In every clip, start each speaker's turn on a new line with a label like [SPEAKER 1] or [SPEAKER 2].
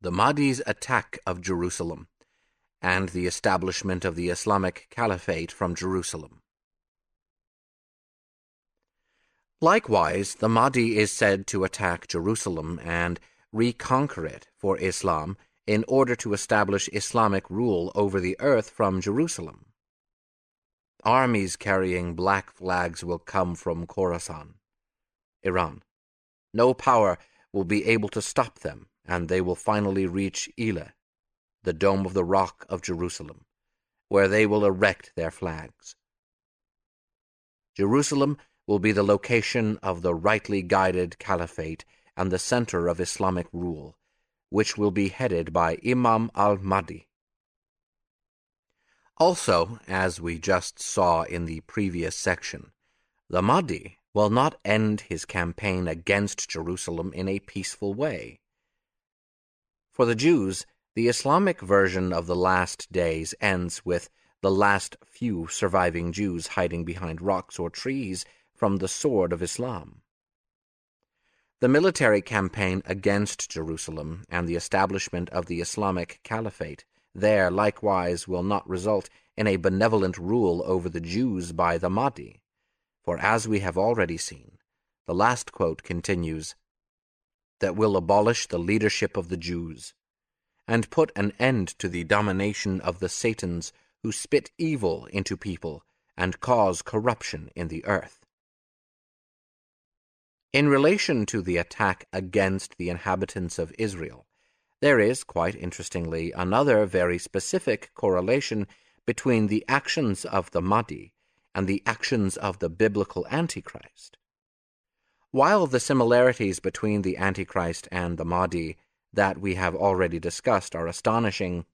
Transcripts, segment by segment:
[SPEAKER 1] the Mahdi's attack of Jerusalem, and the establishment of the Islamic Caliphate from Jerusalem. Likewise, the Mahdi is said to attack Jerusalem and reconquer it for Islam in order to establish Islamic rule over the earth from Jerusalem. Armies carrying black flags will come from Khorasan, Iran. No power will be able to stop them, and they will finally reach Elah, the dome of the rock of Jerusalem, where they will erect their flags. Jerusalem will be the location of the rightly guided caliphate and the center of Islamic rule, which will be headed by Imam al-Mahdi. Also, as we just saw in the previous section, the Mahdi will not end his campaign against Jerusalem in a peaceful way. For the Jews, the Islamic version of the last days ends with the last few surviving Jews hiding behind rocks or trees from the sword of Islam. The military campaign against Jerusalem and the establishment of the Islamic Caliphate there likewise will not result in a benevolent rule over the Jews by the Mahdi, for as we have already seen, the last quote continues, that will abolish the leadership of the Jews, and put an end to the domination of the Satans who spit evil into people and cause corruption in the earth. In relation to the attack against the inhabitants of Israel, there is, quite interestingly, another very specific correlation between the actions of the Mahdi and the actions of the biblical Antichrist. While the similarities between the Antichrist and the Mahdi that we have already discussed are astonishing,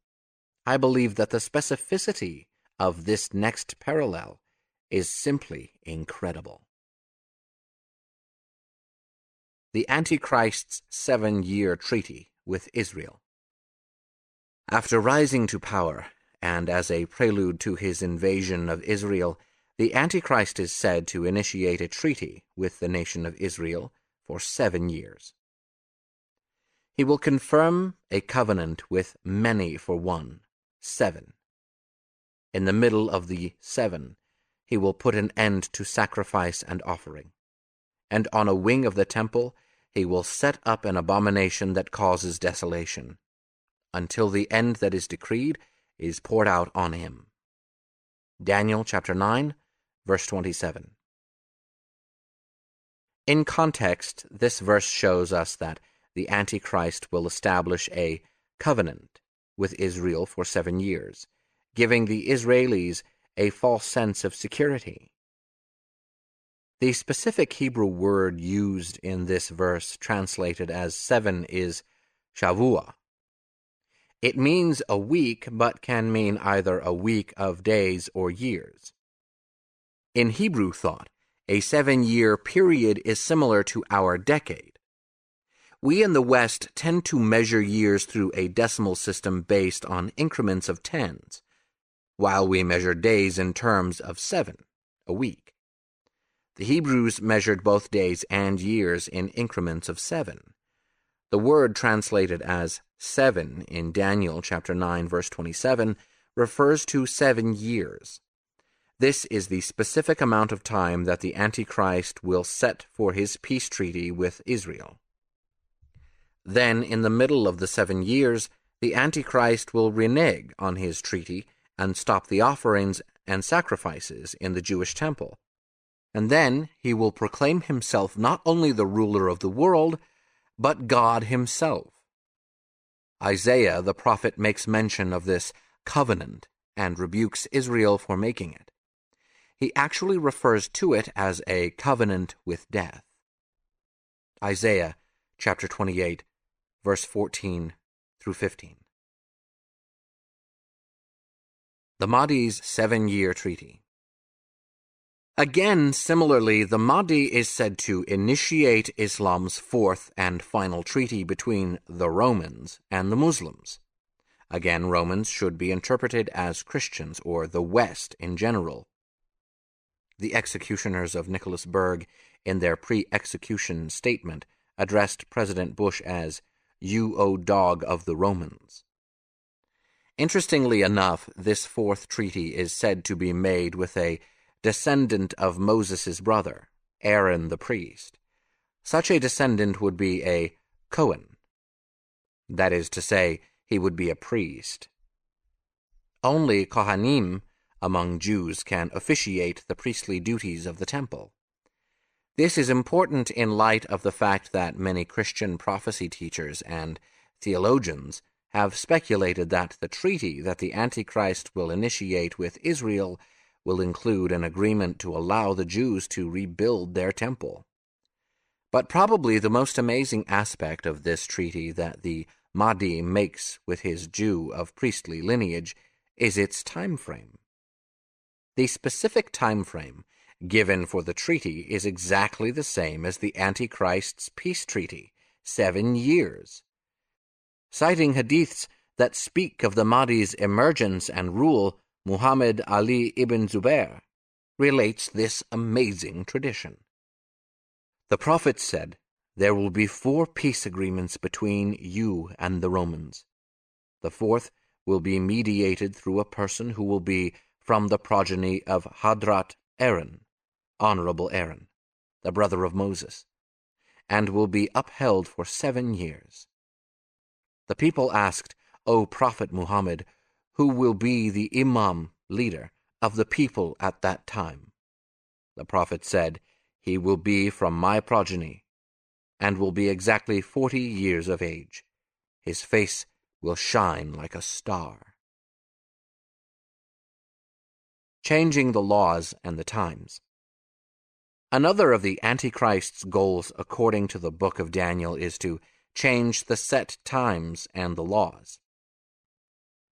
[SPEAKER 1] I believe that the specificity of this next parallel is simply incredible. the Antichrist's seven year treaty with Israel. After rising to power, and as a prelude to his invasion of Israel, the Antichrist is said to initiate a treaty with the nation of Israel for seven years. He will confirm a covenant with many for one, seven. In the middle of the seven, he will put an end to sacrifice and offering. And on a wing of the temple, he will set up an abomination that causes desolation, until the end that is decreed is poured out on him. Daniel chapter 9, verse 27. In context, this verse shows us that the Antichrist will establish a covenant with Israel for seven years, giving the Israelis a false sense of security. The specific Hebrew word used in this verse, translated as seven, is shavua. It means a week, but can mean either a week of days or years. In Hebrew thought, a seven year period is similar to our decade. We in the West tend to measure years through a decimal system based on increments of tens, while we measure days in terms of seven, a week. The Hebrews measured both days and years in increments of seven. The word translated as seven in Daniel chapter 9 verse 27 refers to seven years. This is the specific amount of time that the Antichrist will set for his peace treaty with Israel. Then, in the middle of the seven years, the Antichrist will renege on his treaty and stop the offerings and sacrifices in the Jewish temple and then he will proclaim himself not only the ruler of the world, but God himself. Isaiah the prophet makes mention of this covenant and rebukes Israel for making it. He actually refers to it as a covenant with death. Isaiah chapter 28, verse 14 through 15. The Mahdi's seven year treaty. Again, similarly, the Mahdi is said to initiate Islam's fourth and final treaty between the Romans and the Muslims. Again, Romans should be interpreted as Christians or the West in general. The executioners of Nicholas Berg, in their pre execution statement, addressed President Bush as you, O dog of the Romans. Interestingly enough, this fourth treaty is said to be made with a descendant of Moses' brother, Aaron the priest. Such a descendant would be a Cohen. That is to say, he would be a priest. Only Kohanim among Jews can officiate the priestly duties of the temple. This is important in light of the fact that many Christian prophecy teachers and theologians have speculated that the treaty that the Antichrist will initiate with Israel will include an agreement to allow the Jews to rebuild their temple. But probably the most amazing aspect of this treaty that the Mahdi makes with his Jew of priestly lineage is its time frame. The specific time frame given for the treaty is exactly the same as the Antichrist's peace treaty, seven years. Citing hadiths that speak of the Mahdi's emergence and rule, Muhammad Ali ibn Zubair relates this amazing tradition. The Prophet said, There will be four peace agreements between you and the Romans. The fourth will be mediated through a person who will be from the progeny of Hadrat Aaron, honorable Aaron, the brother of Moses, and will be upheld for seven years. The people asked, O Prophet Muhammad, who will be the Imam leader of the people at that time? The Prophet said, He will be from my progeny, and will be exactly forty years of age. His face will shine like a star. Changing the laws and the times. Another of the Antichrist's goals, according to the book of Daniel, is to change the set times and the laws.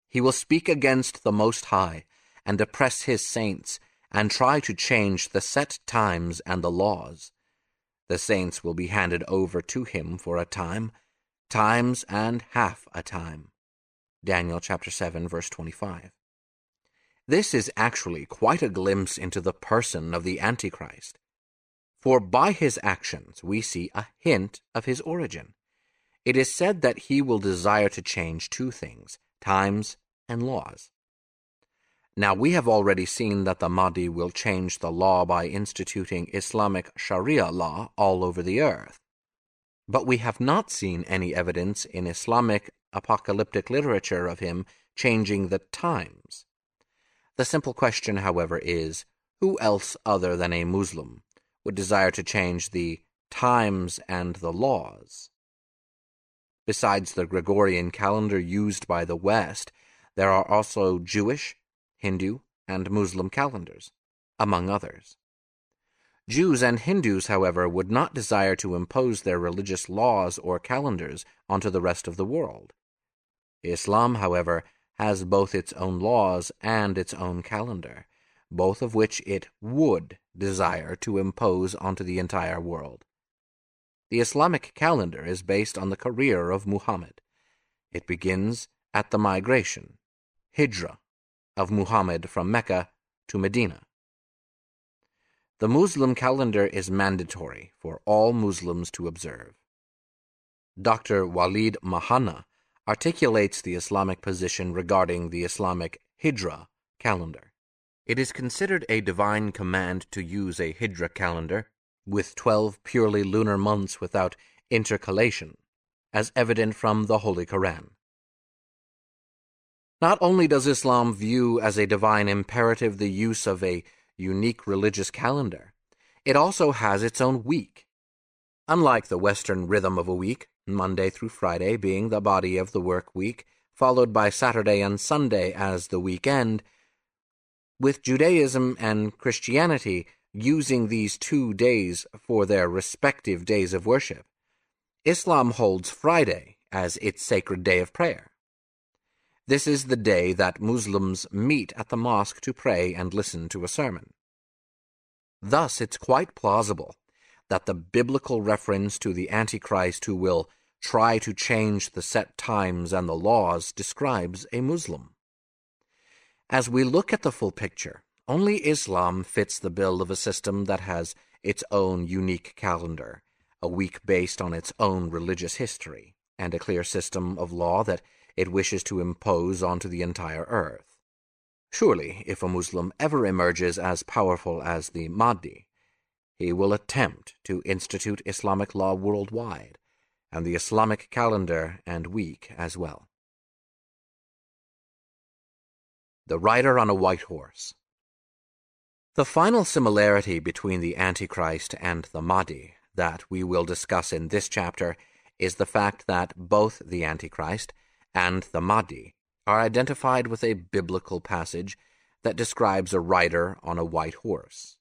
[SPEAKER 1] He will speak against the Most High and oppress his saints and try to change the set times and the laws. The saints will be handed over to him for a time, times and half a time. Daniel chapter 7 verse 25. This is actually quite a glimpse into the person of the Antichrist. For by his actions we see a hint of his origin. It is said that he will desire to change two things times and laws. Now, we have already seen that the Mahdi will change the law by instituting Islamic Sharia law all over the earth. But we have not seen any evidence in Islamic apocalyptic literature of him changing the times. The simple question, however, is who else other than a Muslim would desire to change the times and the laws. Besides the Gregorian calendar used by the West, there are also Jewish, Hindu, and Muslim calendars, among others. Jews and Hindus, however, would not desire to impose their religious laws or calendars onto the rest of the world. Islam, however, has both its own laws and its own calendar, both of which it would desire to impose onto the entire world. The Islamic calendar is based on the career of Muhammad. It begins at the migration, Hijrah, of Muhammad from Mecca to Medina. The Muslim calendar is mandatory for all Muslims to observe. Dr. Walid Mahana articulates the Islamic position regarding the Islamic Hijrah calendar. It is considered a divine command to use a Hijrah calendar, with twelve purely lunar months without intercalation, as evident from the Holy Koran. Not only does Islam view as a divine imperative the use of a unique religious calendar, it also has its own week. Unlike the Western rhythm of a week, Monday through Friday being the body of the work week, followed by Saturday and Sunday as the weekend, with Judaism and Christianity using these two days for their respective days of worship. Islam holds Friday as its sacred day of prayer. This is the day that Muslims meet at the mosque to pray and listen to a sermon. Thus, it's quite plausible that the biblical reference to the Antichrist who will try to change the set times and the laws describes a Muslim. As we look at the full picture, only Islam fits the bill of a system that has its own unique calendar, a week based on its own religious history, and a clear system of law that it wishes to impose onto the entire earth. Surely, if a Muslim ever emerges as powerful as the Mahdi, he will attempt to institute Islamic law worldwide, and the Islamic calendar and week as well. The Rider on a White Horse The final similarity between the Antichrist and the Mahdi that we will discuss in this chapter is the fact that both the Antichrist and the Mahdi are identified with a biblical passage that describes a rider on a white horse.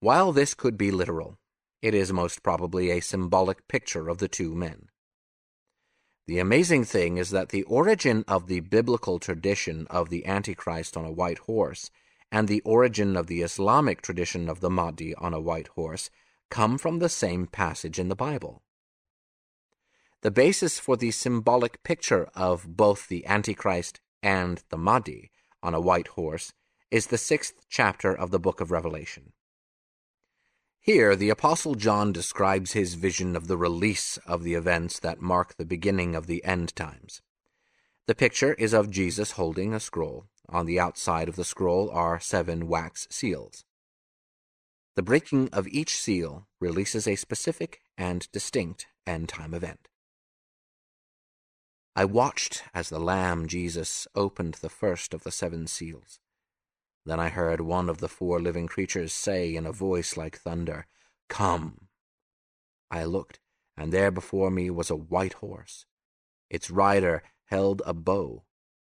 [SPEAKER 1] While this could be literal, it is most probably a symbolic picture of the two men. The amazing thing is that the origin of the biblical tradition of the Antichrist on a white horse and the origin of the Islamic tradition of the Mahdi on a white horse come from the same passage in the Bible. The basis for the symbolic picture of both the Antichrist and the Mahdi on a white horse is the sixth chapter of the book of Revelation. Here, the Apostle John describes his vision of the release of the events that mark the beginning of the end times. The picture is of Jesus holding a scroll. On the outside of the scroll are seven wax seals. The breaking of each seal releases a specific and distinct end time event. I watched as the Lamb Jesus opened the first of the seven seals. Then I heard one of the four living creatures say in a voice like thunder, Come. I looked, and there before me was a white horse. Its rider held a bow,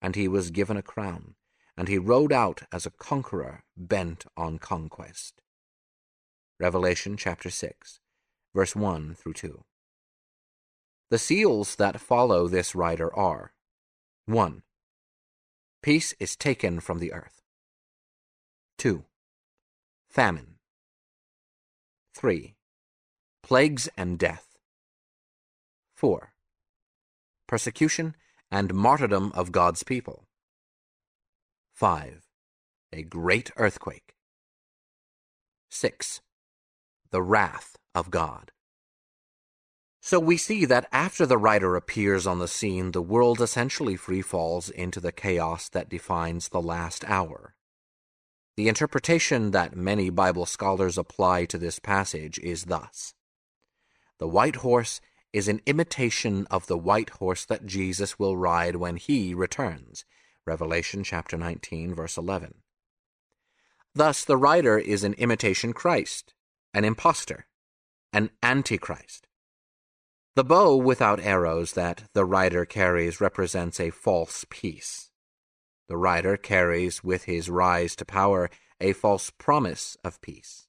[SPEAKER 1] and he was given a crown, and he rode out as a conqueror bent on conquest. Revelation chapter 6, verse 1 through 2. The seals that follow this rider are 1. Peace is taken from the earth. 2. Famine. 3. Plagues and death. 4. Persecution and martyrdom of God's people. 5. A great earthquake. 6. The wrath of God. So we see that after the writer appears on the scene, the world essentially free falls into the chaos that defines the last hour. The interpretation that many Bible scholars apply to this passage is thus The white horse is an imitation of the white horse that Jesus will ride when he returns. Revelation chapter 19, verse 11. Thus, the rider is an imitation Christ, an impostor, an antichrist. The bow without arrows that the rider carries represents a false peace. The rider carries with his rise to power a false promise of peace.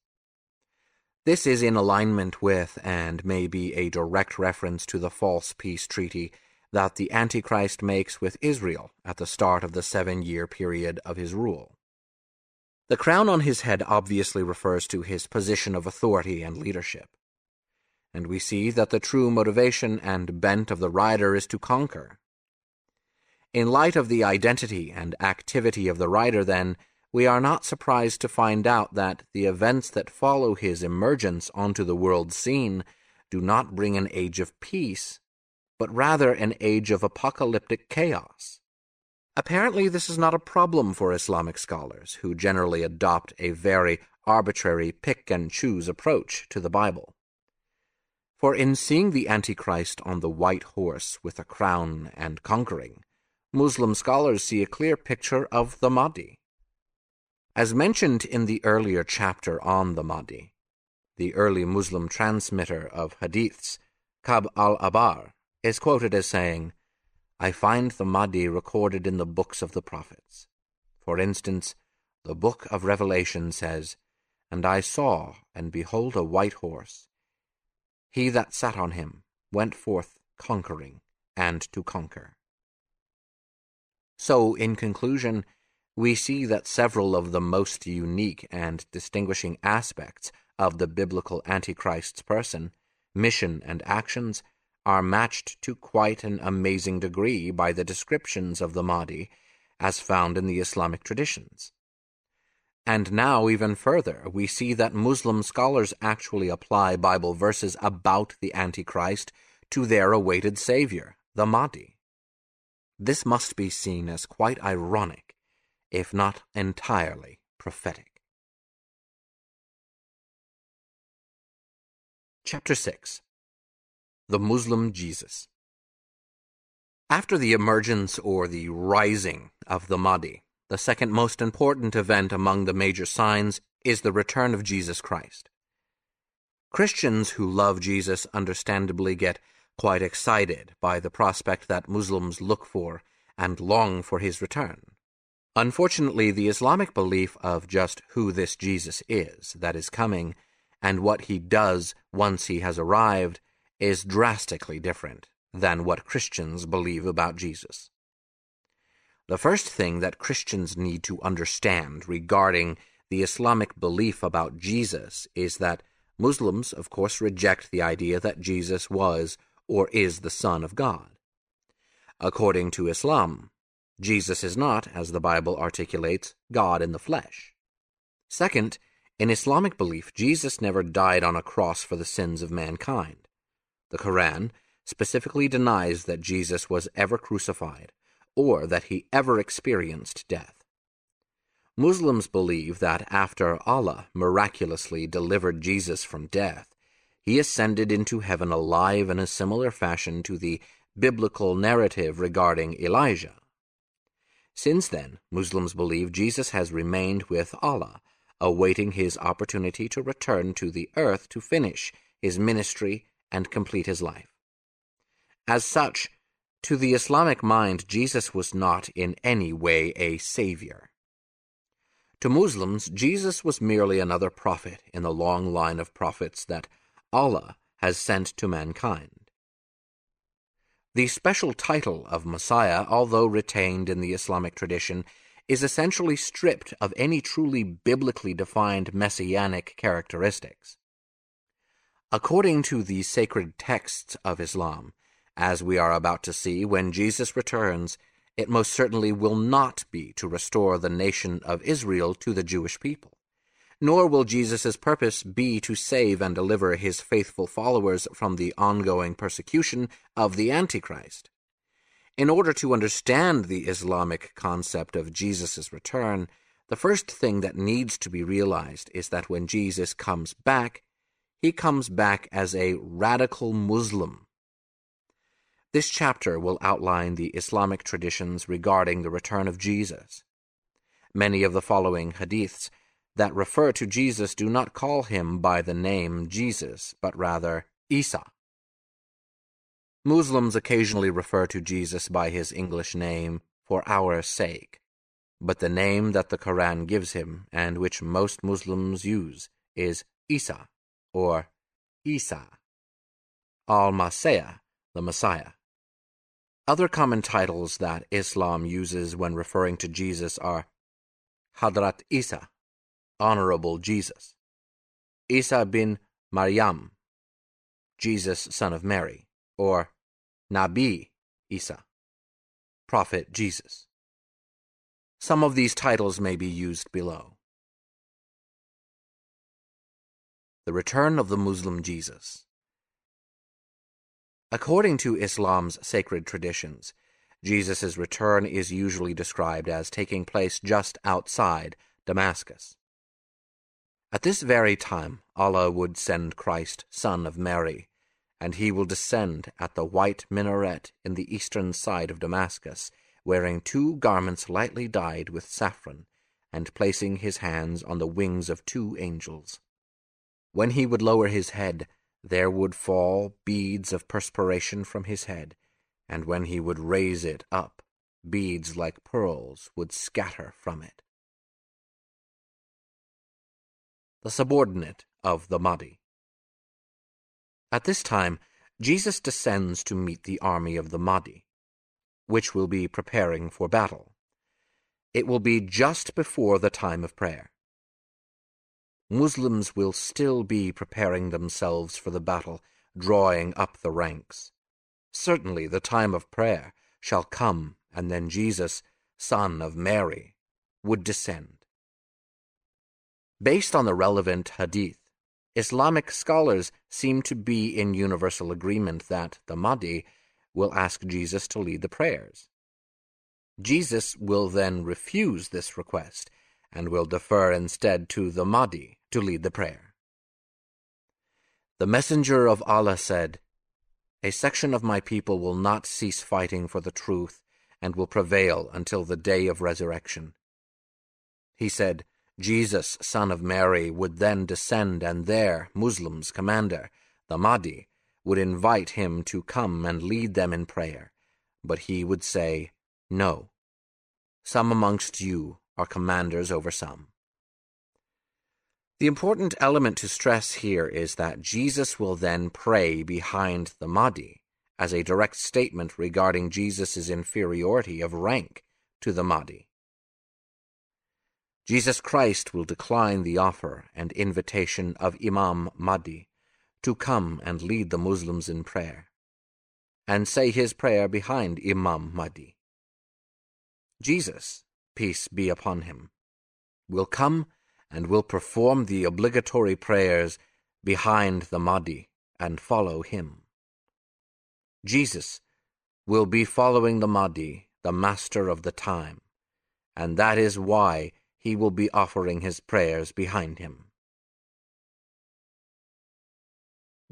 [SPEAKER 1] This is in alignment with and may be a direct reference to the false peace treaty that the Antichrist makes with Israel at the start of the seven year period of his rule. The crown on his head obviously refers to his position of authority and leadership and we see that the true motivation and bent of the rider is to conquer. In light of the identity and activity of the rider, then, we are not surprised to find out that the events that follow his emergence onto the world scene do not bring an age of peace, but rather an age of apocalyptic chaos. Apparently, this is not a problem for Islamic scholars, who generally adopt a very arbitrary pick and choose approach to the Bible. For in seeing the Antichrist on the white horse with a crown and conquering, Muslim scholars see a clear picture of the Mahdi. As mentioned in the earlier chapter on the Mahdi, the early Muslim transmitter of hadiths, Ka'b al-Ahbar, is quoted as saying, I find the Mahdi recorded in the books of the prophets. For instance, the book of Revelation says, And I saw, and behold a white horse, he that sat on him went forth conquering and to conquer. So, in conclusion, we see that several of the most unique and distinguishing aspects of the biblical Antichrist's person, mission, and actions are matched to quite an amazing degree by the descriptions of the Mahdi as found in the Islamic traditions. And now, even further, we see that Muslim scholars actually apply Bible verses about the Antichrist to their awaited Savior, the Mahdi. This must be seen as quite ironic, if not entirely prophetic. Chapter 6 The Muslim Jesus After the emergence or the rising of the Mahdi, the second most important event among the major signs is the return of Jesus Christ. Christians who love Jesus understandably get quite excited by the prospect that Muslims look for and long for his return. Unfortunately, the Islamic belief of just who this Jesus is that is coming and what he does once he has arrived is drastically different than what Christians believe about Jesus. The first thing that Christians need to understand regarding the Islamic belief about Jesus is that Muslims, of course, reject the idea that Jesus was or is the Son of God. According to Islam, Jesus is not, as the Bible articulates, God in the flesh. Second, in Islamic belief, Jesus never died on a cross for the sins of mankind. The Quran specifically denies that Jesus was ever crucified or that he ever experienced death. Muslims believe that after Allah miraculously delivered Jesus from death, he ascended into heaven alive in a similar fashion to the biblical narrative regarding Elijah. Since then, Muslims believe Jesus has remained with Allah, awaiting his opportunity to return to the earth to finish his ministry and complete his life. As such, to the Islamic mind, Jesus was not in any way a savior. To Muslims, Jesus was merely another prophet in the long line of prophets that Allah has sent to mankind. The special title of Messiah, although retained in the Islamic tradition, is essentially stripped of any truly biblically defined messianic characteristics. According to the sacred texts of Islam, as we are about to see when Jesus returns, it most certainly will not be to restore the nation of Israel to the Jewish people nor will Jesus' purpose be to save and deliver his faithful followers from the ongoing persecution of the Antichrist. In order to understand the Islamic concept of Jesus' return, the first thing that needs to be realized is that when Jesus comes back, he comes back as a radical Muslim. This chapter will outline the Islamic traditions regarding the return of Jesus. Many of the following hadiths that refer to Jesus do not call him by the name Jesus, but rather Isa. Muslims occasionally refer to Jesus by his English name for our sake, but the name that the Quran gives him, and which most Muslims use, is Isa, or Isa, al-Masih, the Messiah. Other common titles that Islam uses when referring to Jesus are Hadrat Isa, Honorable Jesus. Isa bin Maryam, Jesus son of Mary, or Nabi Isa, Prophet Jesus. Some of these titles may be used below. The Return of the Muslim Jesus. According to Islam's sacred traditions, Jesus' return is usually described as taking place just outside Damascus. At this very time Allah would send Christ, son of Mary, and he will descend at the white minaret in the eastern side of Damascus, wearing two garments lightly dyed with saffron, and placing his hands on the wings of two angels. When he would lower his head, there would fall beads of perspiration from his head, and when he would raise it up, beads like pearls would scatter from it. The subordinate of the Mahdi. At this time, Jesus descends to meet the army of the Mahdi, which will be preparing for battle. It will be just before the time of prayer. Muslims will still be preparing themselves for the battle, drawing up the ranks. Certainly the time of prayer shall come, and then Jesus, son of Mary, would descend. Based on the relevant hadith, Islamic scholars seem to be in universal agreement that the Mahdi will ask Jesus to lead the prayers. Jesus will then refuse this request and will defer instead to the Mahdi to lead the prayer. The Messenger of Allah said, A section of my people will not cease fighting for the truth and will prevail until the day of resurrection. He said, Jesus, son of Mary, would then descend, and there, Muslims' commander, the Mahdi, would invite him to come and lead them in prayer. But he would say, No. Some amongst you are commanders over some. The important element to stress here is that Jesus will then pray behind the Mahdi as a direct statement regarding Jesus' inferiority of rank to the Mahdi. Jesus Christ will decline the offer and invitation of Imam Mahdi to come and lead the Muslims in prayer, and say his prayer behind Imam Mahdi. Jesus, peace be upon him, will come and will perform the obligatory prayers behind the Mahdi and follow him. Jesus will be following the Mahdi, the master of the time, and that is why he will be offering his prayers behind him.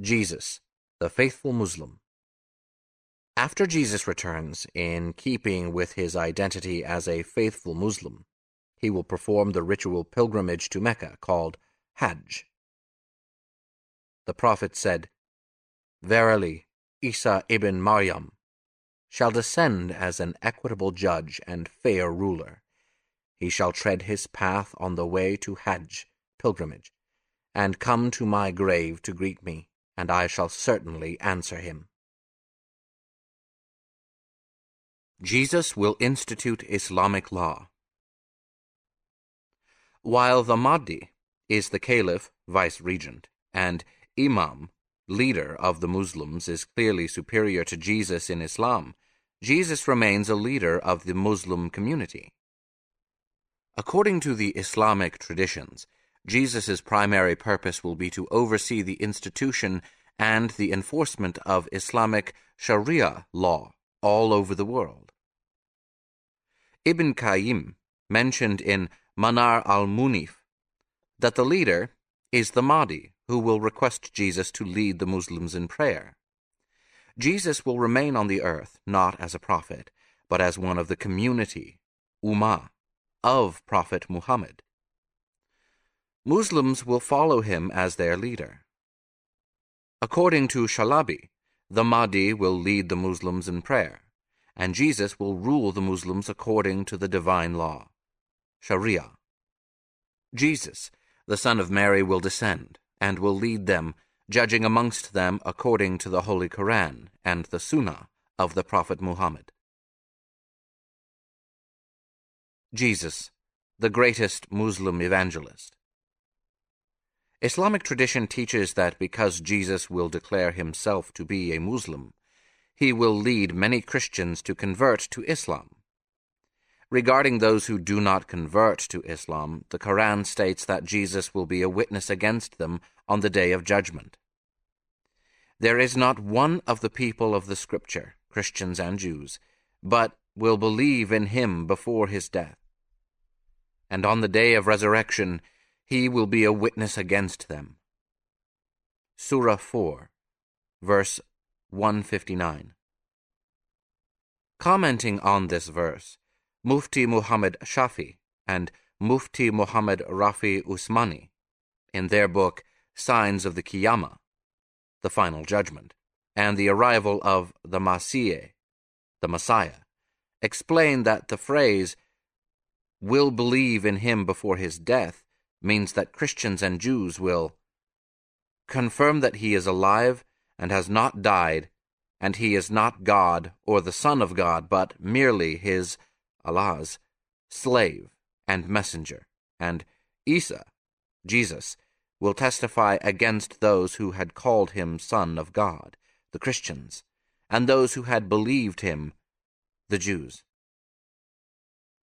[SPEAKER 1] Jesus, the faithful Muslim. After Jesus returns, in keeping with his identity as a faithful Muslim, he will perform the ritual pilgrimage to Mecca called Hajj. The Prophet said, Verily, Isa ibn Maryam shall descend as an equitable judge and fair ruler he shall tread his path on the way to Hajj, pilgrimage, and come to my grave to greet me, and I shall certainly answer him. Jesus will institute Islamic law. While the Mahdi is the caliph, vice-regent, and imam, leader of the Muslims, is clearly superior to Jesus in Islam, Jesus remains a leader of the Muslim community. According to the Islamic traditions, Jesus' primary purpose will be to oversee the institution and the enforcement of Islamic Sharia law all over the world. Ibn Qayyim mentioned in Manar al-Munif that the leader is the Mahdi who will request Jesus to lead the Muslims in prayer. Jesus will remain on the earth not as a prophet, but as one of the community, Ummah, of Prophet Muhammad. Muslims will follow him as their leader. According to Shalabi, the Mahdi will lead the Muslims in prayer, and Jesus will rule the Muslims according to the divine law, Sharia. Jesus, the Son of Mary, will descend and will lead them, judging amongst them according to the Holy Koran and the Sunnah of the Prophet Muhammad. Jesus, the greatest Muslim evangelist. Islamic tradition teaches that because Jesus will declare himself to be a Muslim, he will lead many Christians to convert to Islam. Regarding those who do not convert to Islam, the Quran states that Jesus will be a witness against them on the day of judgment. There is not one of the people of the Scripture, Christians and Jews, but will believe in him before his death and on the day of resurrection he will be a witness against them. Surah 4, verse 159. Commenting on this verse, Mufti Muhammad Shafi and Mufti Muhammad Rafi Usmani, in their book Signs of the Qiyamah, the Final Judgment, and the Arrival of the Masih, the Messiah, explain that the phrase will believe in him before his death means that Christians and Jews will confirm that he is alive and has not died, and he is not God or the Son of God, but merely his, Allah's, slave and messenger. And Isa, Jesus, will testify against those who had called him Son of God, the Christians, and those who had believed him, the Jews.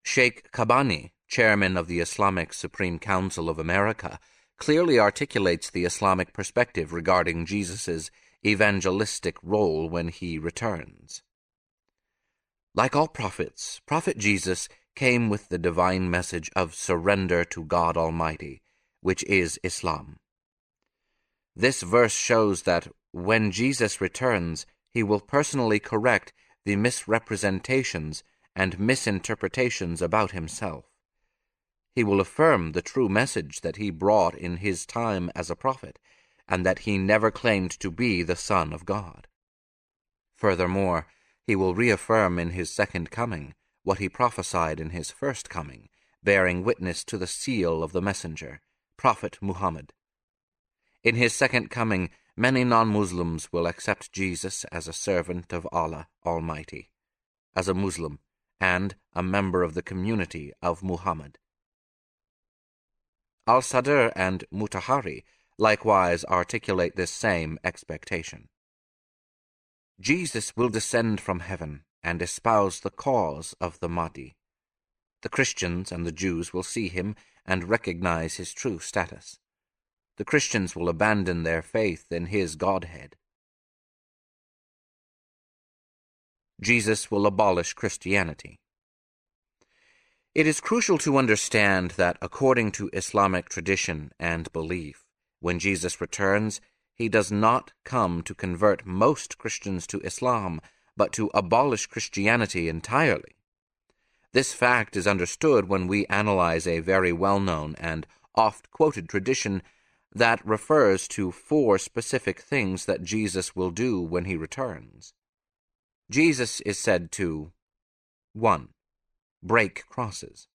[SPEAKER 1] Sheikh Kabbani, chairman of the Islamic Supreme Council of America, clearly articulates the Islamic perspective regarding Jesus' evangelistic role when he returns. Like all prophets, Prophet Jesus came with the divine message of surrender to God Almighty, which is Islam. This verse shows that when Jesus returns, he will personally correct the misrepresentations and misinterpretations about himself. He will affirm the true message that he brought in his time as a prophet, and that he never claimed to be the Son of God. Furthermore, he will reaffirm in his second coming what he prophesied in his first coming, bearing witness to the seal of the messenger, Prophet Muhammad. In his second coming, many non-Muslims will accept Jesus as a servant of Allah Almighty, as a Muslim, and a member of the community of Muhammad. Al-Sadr and Mutahari likewise articulate this same expectation. Jesus will descend from heaven and espouse the cause of the Mahdi. The Christians and the Jews will see him and recognize his true status. The Christians will abandon their faith in his Godhead. Jesus will abolish Christianity. It is crucial to understand that according to Islamic tradition and belief, when Jesus returns, he does not come to convert most Christians to Islam, but to abolish Christianity entirely. This fact is understood when we analyze a very well known and oft quoted tradition that refers to four specific things that Jesus will do when he returns. Jesus is said to 1. Break crosses.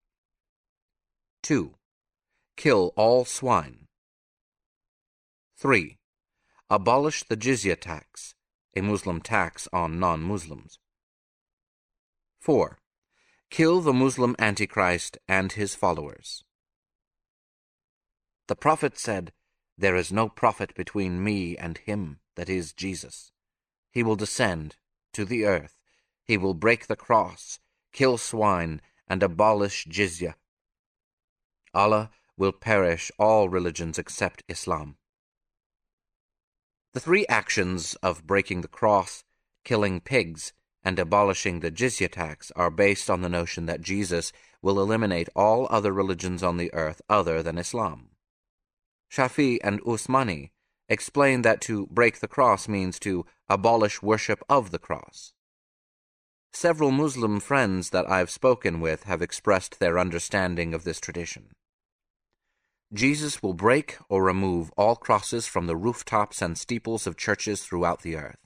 [SPEAKER 1] 2. Kill all swine. 3 abolish the jizya tax, a Muslim tax on non-Muslims. 4. Kill the Muslim Antichrist and his followers. The Prophet said, There is no prophet between me and him, that is Jesus. He will descend to the earth. He will break the cross, kill swine, and abolish jizya. Allah will perish all religions except Islam. The three actions of breaking the cross, killing pigs, and abolishing the jizya tax are based on the notion that Jesus will eliminate all other religions on the earth other than Islam. Shafi and Usmani explain that to break the cross means to abolish worship of the cross. Several Muslim friends that I've spoken with have expressed their understanding of this tradition. Jesus will break or remove all crosses from the rooftops and steeples of churches throughout the earth.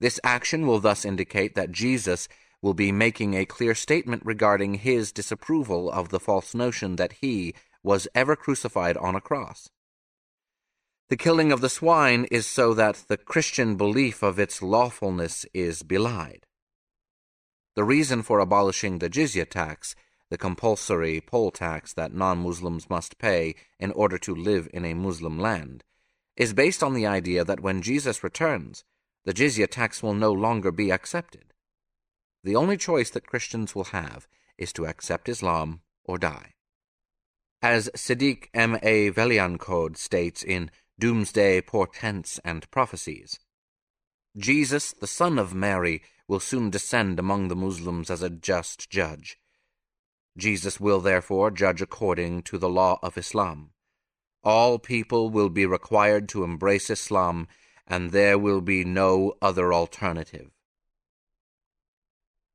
[SPEAKER 1] This action will thus indicate that Jesus will be making a clear statement regarding his disapproval of the false notion that he was ever crucified on a cross. The killing of the swine is so that the Christian belief of its lawfulness is belied. The reason for abolishing the jizya tax the compulsory poll tax that non-Muslims must pay in order to live in a Muslim land, is based on the idea that when Jesus returns, the jizya tax will no longer be accepted. The only choice that Christians will have is to accept Islam or die. As Siddiq M. A. Veliankode states in Doomsday Portents and Prophecies, Jesus, the son of Mary, will soon descend among the Muslims as a just judge. Jesus will therefore judge according to the law of Islam. All people will be required to embrace Islam, and there will be no other alternative.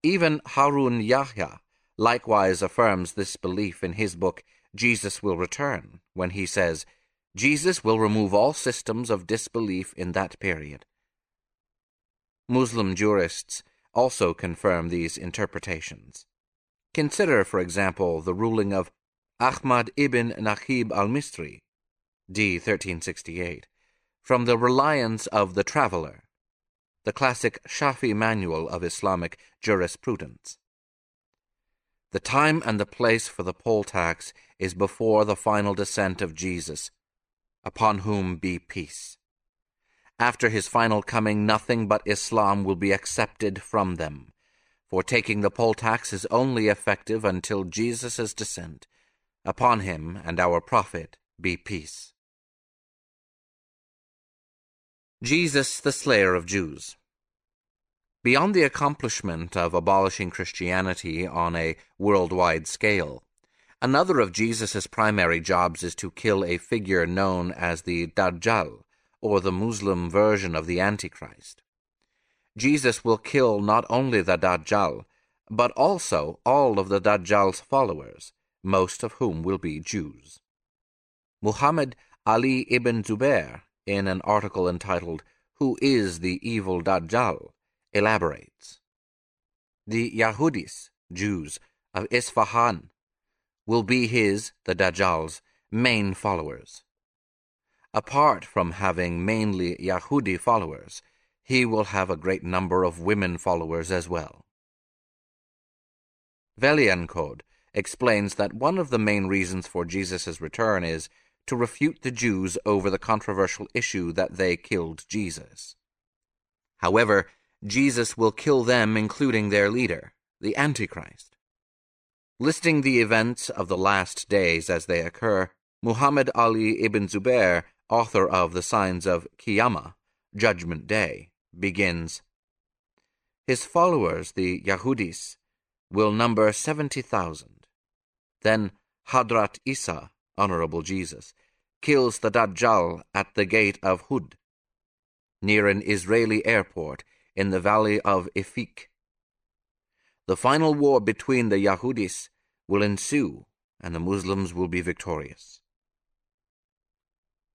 [SPEAKER 1] Even Harun Yahya likewise affirms this belief in his book Jesus Will Return, when he says, Jesus will remove all systems of disbelief in that period. Muslim jurists also confirm these interpretations. Consider, for example, the ruling of Ahmad ibn Naqib al-Misri, d. 1368, from the Reliance of the Traveller, the classic Shafi manual of Islamic jurisprudence. The time and the place for the poll tax is before the final descent of Jesus, upon whom be peace. After his final coming, nothing but Islam will be accepted from them for taking the poll tax is only effective until Jesus' descent. Upon him and our Prophet be peace. Jesus, the Slayer of Jews. Beyond the accomplishment of abolishing Christianity on a worldwide scale, another of Jesus' primary jobs is to kill a figure known as the Dajjal, or the Muslim version of the Antichrist. Jesus will kill not only the Dajjal, but also all of the Dajjal's followers, most of whom will be Jews. Muhammad Ali ibn Zubair, in an article entitled Who is the Evil Dajjal, elaborates. The Yahudis, Jews, of Isfahan, will be his, the Dajjal's, main followers. Apart from having mainly Yahudi followers, he will have a great number of women followers as well. Veliankode explains that one of the main reasons for Jesus' return is to refute the Jews over the controversial issue that they killed Jesus. However, Jesus will kill them, including their leader, the Antichrist. Listing the events of the last days as they occur, Muhammad Ali ibn Zubair, author of The Signs of Qiyamah, Judgment Day, begins His followers, the Yahudis, will number seventy thousand. Then Hadrat Isa, Honorable Jesus, kills the Dajjal at the gate of Lud, near an Israeli airport in the valley of Ifik. The final war between the Yahudis will ensue, and the Muslims will be victorious.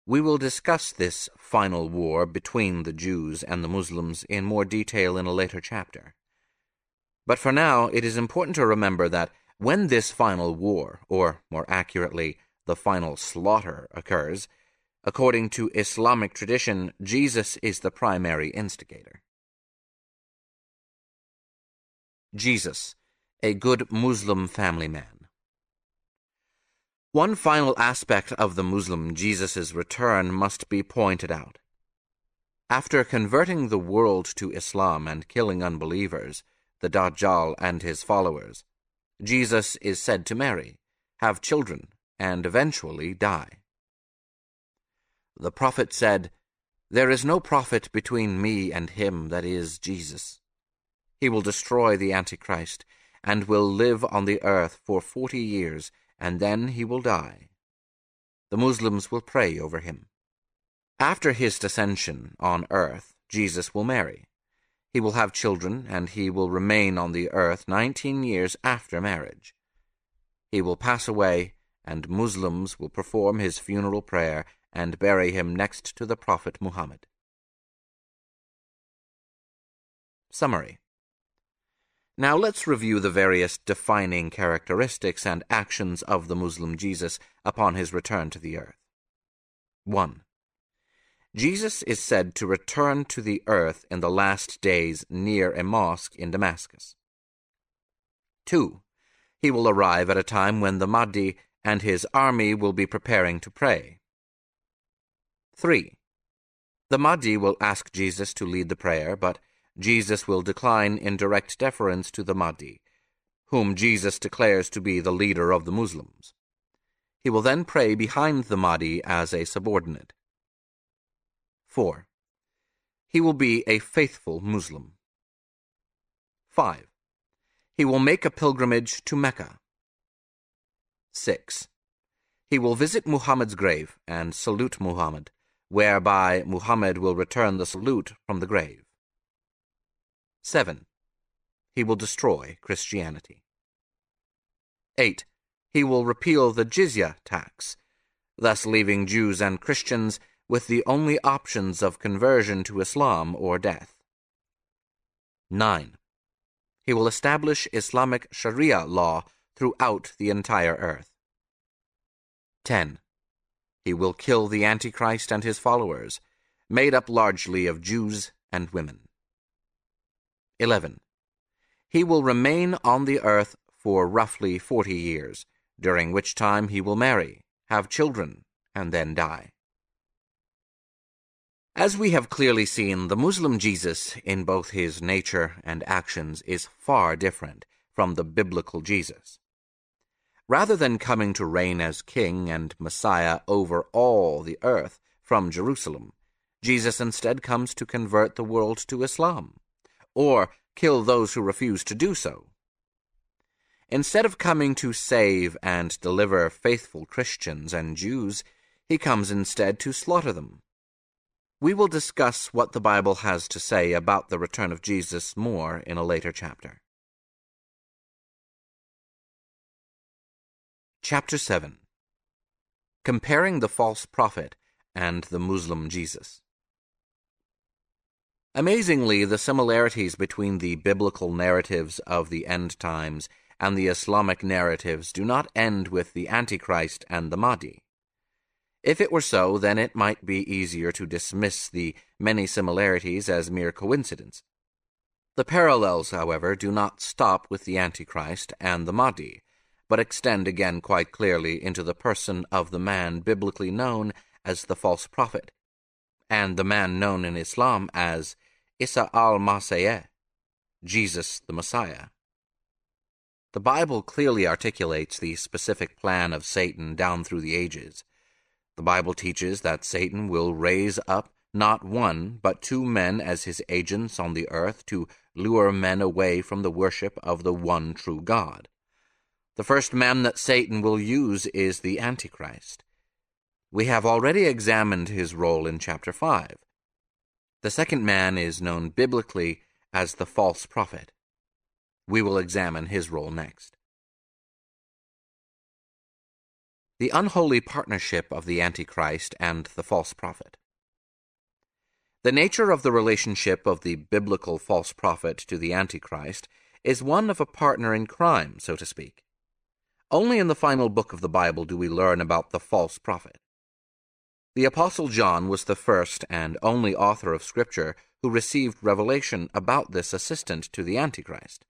[SPEAKER 1] We will discuss this final war between the Jews and the Muslims in more detail in a later chapter. But for now, it is important to remember that when this final war, or more accurately, the final slaughter, occurs, according to Islamic tradition, Jesus is the primary instigator. Jesus, a good Muslim family man. One final aspect of the Muslim Jesus' return must be pointed out. After converting the world to Islam and killing unbelievers, the Dajjal and his followers, Jesus is said to marry, have children, and eventually die. The prophet said, There is no prophet between me and him that is Jesus. He will destroy the Antichrist, and will live on the earth for forty years, and then he will die. The Muslims will pray over him. After his descension on earth, Jesus will marry. He will have children, and he will remain on the earth nineteen years after marriage. He will pass away, and Muslims will perform his funeral prayer and bury him next to the Prophet Muhammad. Summary now let's review the various defining characteristics and actions of the Muslim Jesus upon his return to the earth. 1. Jesus is said to return to the earth in the last days near a mosque in Damascus. 2. He will arrive at a time when the Mahdi and his army will be preparing to pray. 3. The Mahdi will ask Jesus to lead the prayer, but Jesus will decline in direct deference to the Mahdi, whom Jesus declares to be the leader of the Muslims. He will then pray behind the Mahdi as a subordinate. 4. He will be a faithful Muslim. 5. He will make a pilgrimage to Mecca. 6. He will visit Muhammad's grave and salute Muhammad, whereby Muhammad will return the salute from the grave. 7. He will destroy Christianity. 8. He will repeal the jizya tax, thus leaving Jews and Christians with the only options of conversion to Islam or death. 9. He will establish Islamic Sharia law throughout the entire earth. 10. He will kill the Antichrist and his followers, made up largely of Jews and women. 11. He will remain on the earth for roughly forty years, during which time he will marry, have children, and then die. As we have clearly seen, the Muslim Jesus, in both his nature and actions, is far different from the biblical Jesus. Rather than coming to reign as king and Messiah over all the earth from Jerusalem, Jesus instead comes to convert the world to Islam, or kill those who refuse to do so. Instead of coming to save and deliver faithful Christians and Jews, he comes instead to slaughter them. We will discuss what the Bible has to say about the return of Jesus more in a later chapter. Chapter 7 Comparing the False Prophet and the Muslim Jesus. Amazingly, the similarities between the biblical narratives of the end times and the Islamic narratives do not end with the Antichrist and the Mahdi. If it were so, then it might be easier to dismiss the many similarities as mere coincidence. The parallels, however, do not stop with the Antichrist and the Mahdi, but extend again quite clearly into the person of the man biblically known as the false prophet, and the man known in Islam as Isa al-Masih, Jesus the Messiah. The Bible clearly articulates the specific plan of Satan down through the ages. The Bible teaches that Satan will raise up not one, but two men as his agents on the earth to lure men away from the worship of the one true God. The first man that Satan will use is the Antichrist. We have already examined his role in chapter 5. The second man is known biblically as the false prophet. We will examine his role next. The unholy partnership of the Antichrist and the false prophet. The nature of the relationship of the biblical false prophet to the Antichrist is one of a partner in crime, so to speak. Only in the final book of the Bible do we learn about the false prophet. The Apostle John was the first and only author of Scripture who received revelation about this assistant to the Antichrist.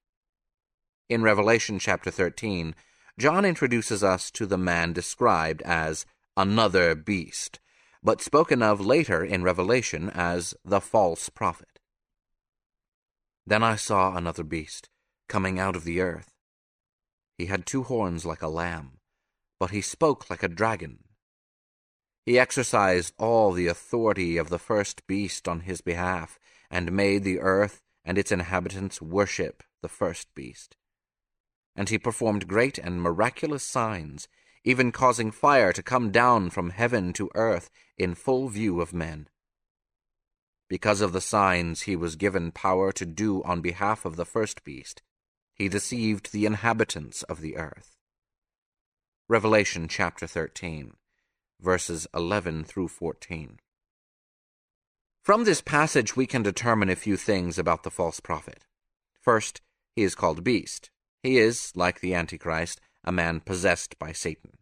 [SPEAKER 1] In Revelation chapter 13, John introduces us to the man described as another beast, but spoken of later in Revelation as the false prophet. Then I saw another beast coming out of the earth. He had two horns like a lamb, but he spoke like a dragon. He exercised all the authority of the first beast on his behalf, and made the earth and its inhabitants worship the first beast. And he performed great and miraculous signs, even causing fire to come down from heaven to earth in full view of men. Because of the signs he was given power to do on behalf of the first beast, he deceived the inhabitants of the earth. Revelation chapter 13, verses 11 through 14. From this passage, we can determine a few things about the false prophet. First, he is called beast. He is, like the Antichrist, a man possessed by Satan.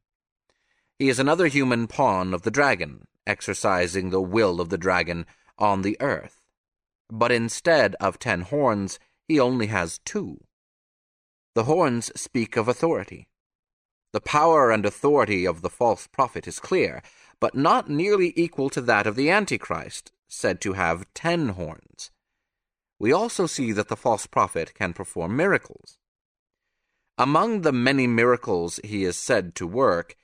[SPEAKER 1] He is another human pawn of the dragon, exercising the will of the dragon on the earth. But instead of ten horns, he only has two. The horns speak of authority. The power and authority of the false prophet is clear, but not nearly equal to that of the Antichrist, said to have ten horns. We also see that the false prophet can perform miracles. Among the many miracles he is said to work,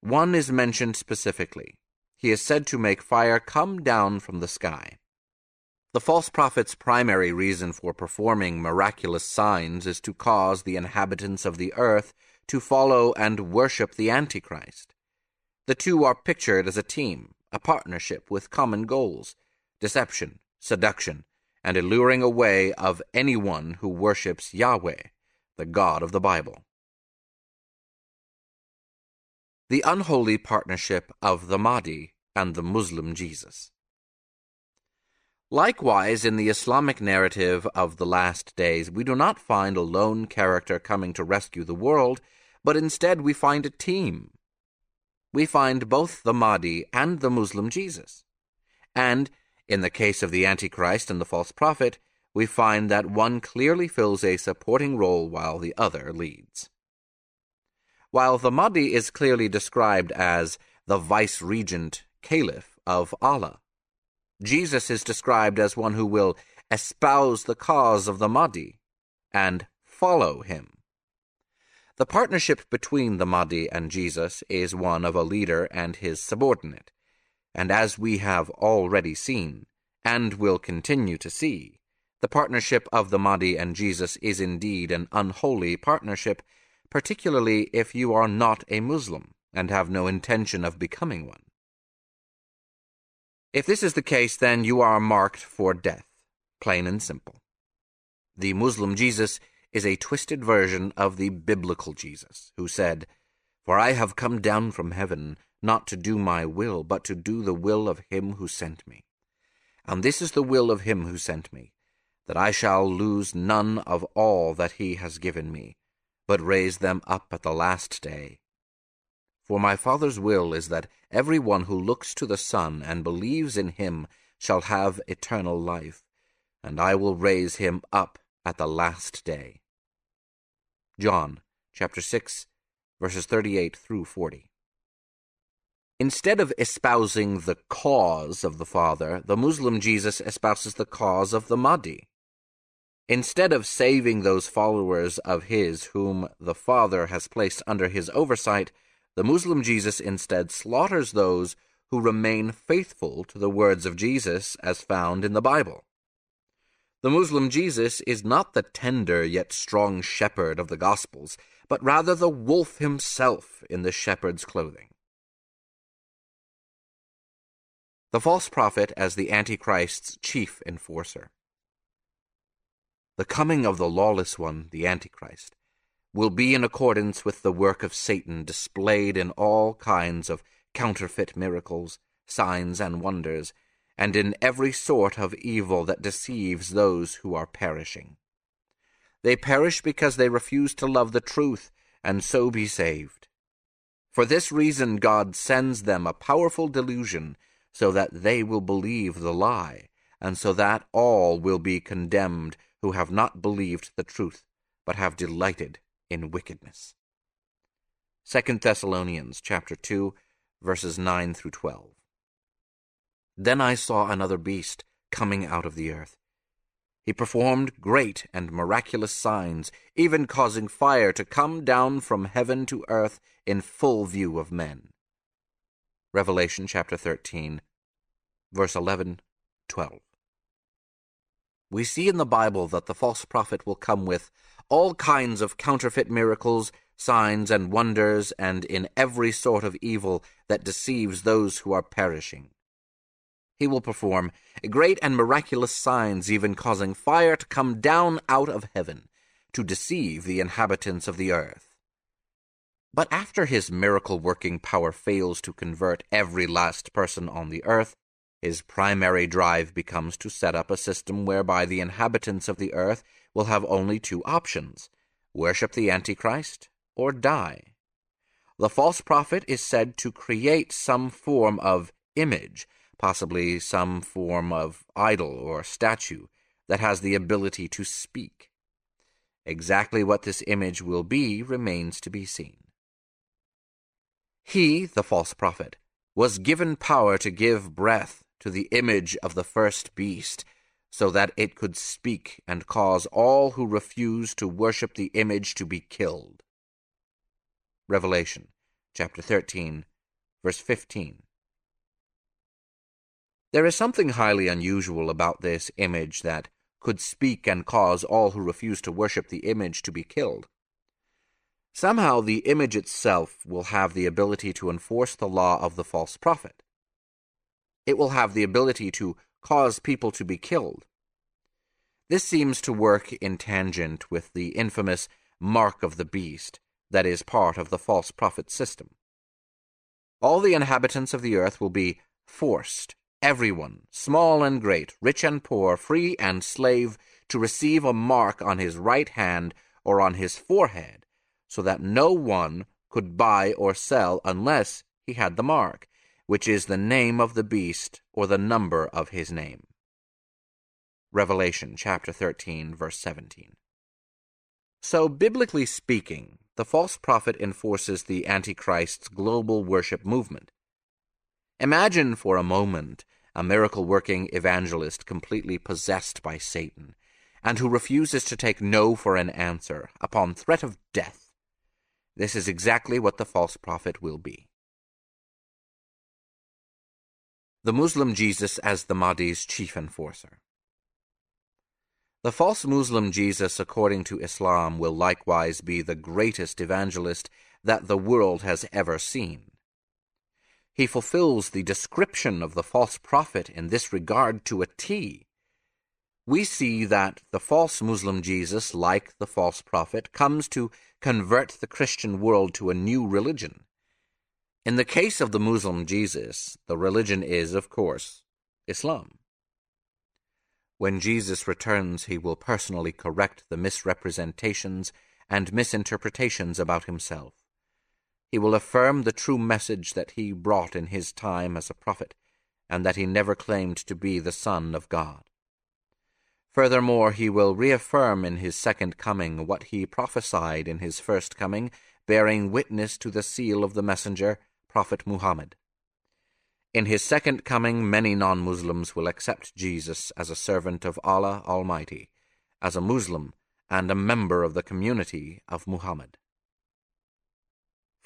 [SPEAKER 1] one is mentioned specifically. He is said to make fire come down from the sky. The false prophet's primary reason for performing miraculous signs is to cause the inhabitants of the earth to follow and worship the Antichrist. The two are pictured as a team, a partnership with common goals deception, seduction, and alluring away of anyone who worships Yahweh the God of the Bible. The unholy partnership of the Mahdi and the Muslim Jesus. Likewise, in the Islamic narrative of the last days, we do not find a lone character coming to rescue the world, but instead we find a team. We find both the Mahdi and the Muslim Jesus. And, in the case of the Antichrist and the false prophet, we find that one clearly fills a supporting role while the other leads. While the Mahdi is clearly described as the vice regent caliph of Allah, Jesus is described as one who will espouse the cause of the Mahdi and follow him. The partnership between the Mahdi and Jesus is one of a leader and his subordinate, and as we have already seen, and will continue to see, the partnership of the Mahdi and Jesus is indeed an unholy partnership, particularly if you are not a Muslim and have no intention of becoming one. If this is the case, then you are marked for death, plain and simple. The Muslim Jesus is a twisted version of the biblical Jesus, who said, For I have come down from heaven, not to do my will, but to do the will of him who sent me. And this is the will of him who sent me, that I shall lose none of all that he has given me, but raise them up at the last day. For my Father's will is that every one who looks to the Son and believes in him shall have eternal life, and I will raise him up at the last day. John chapter 6 verses 38 through 40. Instead of espousing the cause of the Father, the Muslim Jesus espouses the cause of the Mahdi. Instead of saving those followers of his whom the Father has placed under his oversight, the Muslim Jesus instead slaughters those who remain faithful to the words of Jesus as found in the Bible. The Muslim Jesus is not the tender yet strong shepherd of the Gospels, but rather the wolf himself in the shepherd's clothing. The false prophet as the Antichrist's chief enforcer. The coming of the lawless one, the Antichrist, will be in accordance with the work of Satan displayed in all kinds of counterfeit miracles, signs, and wonders, and in every sort of evil that deceives those who are perishing. They perish because they refuse to love the truth, and so be saved. For this reason God sends them a powerful delusion, so that they will believe the lie, and so that all will be condemned who have not believed the truth, but have delighted in wickedness. 2 Thessalonians chapter 2, verses 9 through 12. Then I saw another beast coming out of the earth. He performed great and miraculous signs, even causing fire to come down from heaven to earth in full view of men. Revelation chapter 13, verse 11, 12. We see in the Bible that the false prophet will come with all kinds of counterfeit miracles, signs, and wonders, and in every sort of evil that deceives those who are perishing. He will perform great and miraculous signs, even causing fire to come down out of heaven to deceive the inhabitants of the earth. But after his miracle working power fails to convert every last person on the earth, his primary drive becomes to set up a system whereby the inhabitants of the earth will have only two options worship the Antichrist or die. The false prophet is said to create some form of image possibly some form of idol or statue that has the ability to speak. Exactly what this image will be remains to be seen. He, the false prophet, was given power to give breath to the image of the first beast, so that it could speak and cause all who refuse to worship the image to be killed. Revelation chapter 13, verse 15. There is something highly unusual about this image that could speak and cause all who refuse to worship the image to be killed. Somehow the image itself will have the ability to enforce the law of the false prophet. It will have the ability to cause people to be killed. This seems to work in tangent with the infamous mark of the beast that is part of the false prophet system. All the inhabitants of the earth will be forced everyone, small and great, rich and poor, free and slave, to receive a mark on his right hand or on his forehead, so that no one could buy or sell unless he had the mark, which is the name of the beast or the number of his name. Revelation chapter 13, verse 17. So, biblically speaking, the false prophet enforces the Antichrist's global worship movement. Imagine for a moment a miracle working evangelist completely possessed by Satan, and who refuses to take no for an answer upon threat of death. This is exactly what the false prophet will be. The Muslim Jesus as the Mahdi's chief enforcer. The false Muslim Jesus, according to Islam, will likewise be the greatest evangelist that the world has ever seen. He fulfills the description of the false prophet in this regard to a T. We see that the false Muslim Jesus, like the false prophet, comes to convert the Christian world to a new religion. In the case of the Muslim Jesus, the religion is, of course, Islam. When Jesus returns, he will personally correct the misrepresentations and misinterpretations about himself. He will affirm the true message that he brought in his time as a prophet, and that he never claimed to be the Son of God. Furthermore, he will reaffirm in his second coming what he prophesied in his first coming, bearing witness to the seal of the messenger, Prophet Muhammad. In his second coming, many non Muslims will accept Jesus as a servant of Allah Almighty, as a Muslim, and a member of the community of Muhammad.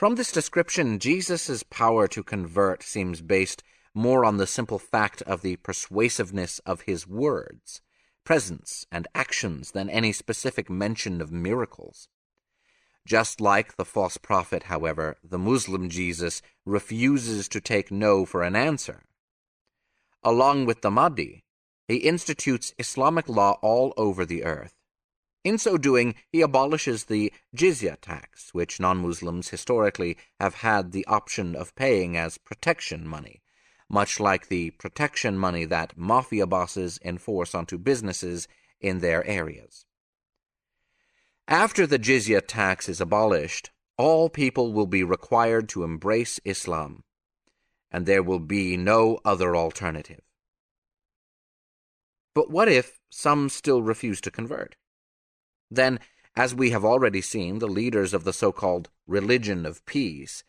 [SPEAKER 1] From this description, Jesus' power to convert seems based more on the simple fact of the persuasiveness of his words, presence, and actions than any specific mention of miracles. Just like the false prophet, however, the Muslim Jesus refuses to take no for an answer. Along with the Mahdi, he institutes Islamic law all over the earth. In so doing, he abolishes the jizya tax, which non-Muslims historically have had the option of paying as protection money, much like the protection money that mafia bosses enforce onto businesses in their areas. After the jizya tax is abolished, all people will be required to embrace Islam, and there will be no other alternative. But what if some still refuse to convert? Then, as we have already seen, the leaders of the so-called religion of peace,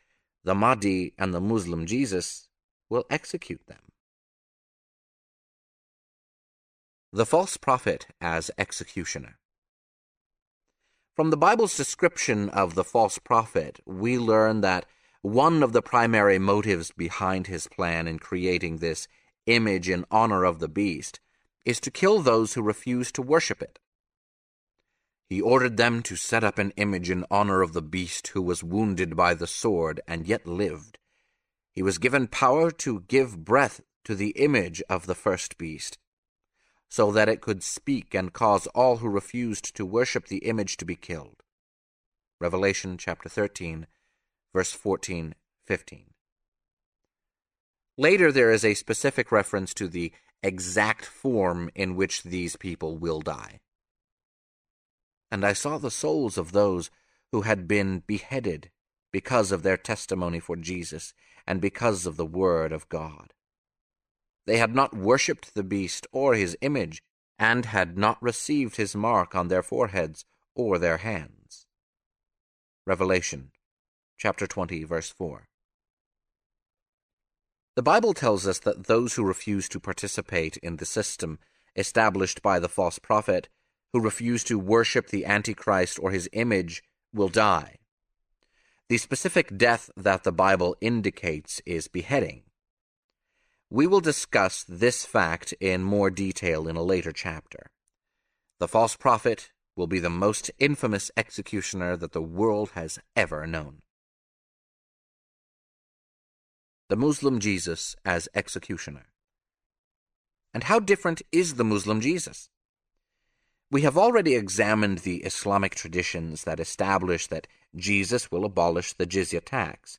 [SPEAKER 1] the Mahdi and the Muslim Jesus, will execute them. The false prophet as executioner. From the Bible's description of the false prophet, we learn that one of the primary motives behind his plan in creating this image in honor of the beast is to kill those who refuse to worship it. He ordered them to set up an image in honor of the beast who was wounded by the sword and yet lived. He was given power to give breath to the image of the first beast, so that it could speak and cause all who refused to worship the image to be killed. Revelation chapter 13, verse 14, 15. Later, there is a specific reference to the exact form in which these people will die and I saw the souls of those who had been beheaded because of their testimony for Jesus and because of the Word of God. They had not worshipped the beast or his image, and had not received his mark on their foreheads or their hands. Revelation chapter 20, verse 4. The Bible tells us that those who refuse to participate in the system established by the false prophet who refuse to worship the Antichrist or his image will die. The specific death that the Bible indicates is beheading. We will discuss this fact in more detail in a later chapter. The false prophet will be the most infamous executioner that the world has ever known. The Muslim Jesus as executioner. And how different is the Muslim Jesus? We have already examined the Islamic traditions that establish that Jesus will abolish the jizya tax,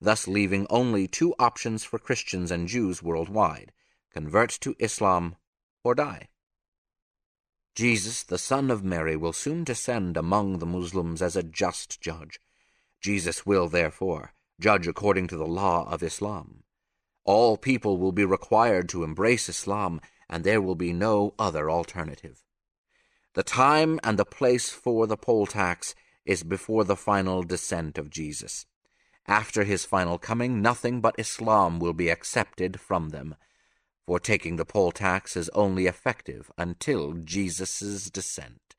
[SPEAKER 1] thus leaving only two options for Christians and Jews worldwide convert to Islam or die. Jesus, the Son of Mary, will soon descend among the Muslims as a just judge. Jesus will, therefore, judge according to the law of Islam. All people will be required to embrace Islam, and there will be no other alternative. The time and the place for the poll tax is before the final descent of Jesus. After his final coming, nothing but Islam will be accepted from them, for taking the poll tax is only effective until Jesus' descent.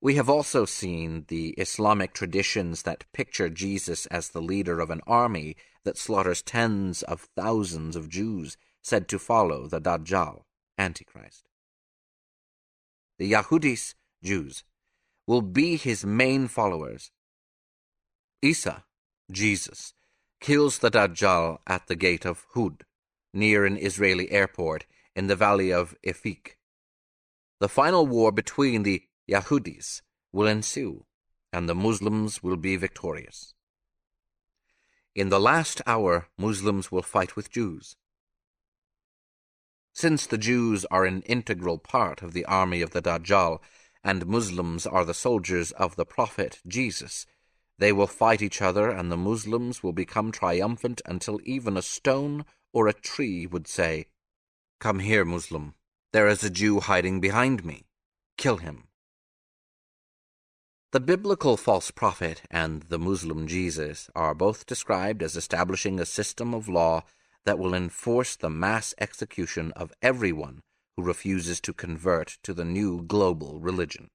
[SPEAKER 1] We have also seen the Islamic traditions that picture Jesus as the leader of an army that slaughters tens of thousands of Jews said to follow the Dajjal, Antichrist. The Yahudis, Jews, will be his main followers. Isa, Jesus, kills the Dajjal at the gate of Lud, near an Israeli airport in the valley of Afek. The final war between the Yahudis will ensue, and the Muslims will be victorious. In the last hour, Muslims will fight with Jews. Since the Jews are an integral part of the army of the Dajjal, and Muslims are the soldiers of the Prophet Jesus, they will fight each other, and the Muslims will become triumphant until even a stone or a tree would say, Come here, Muslim. There is a Jew hiding behind me. Kill him. The biblical false prophet and the Muslim Jesus are both described as establishing a system of law that will enforce the mass execution of everyone who refuses to convert to the new global religion.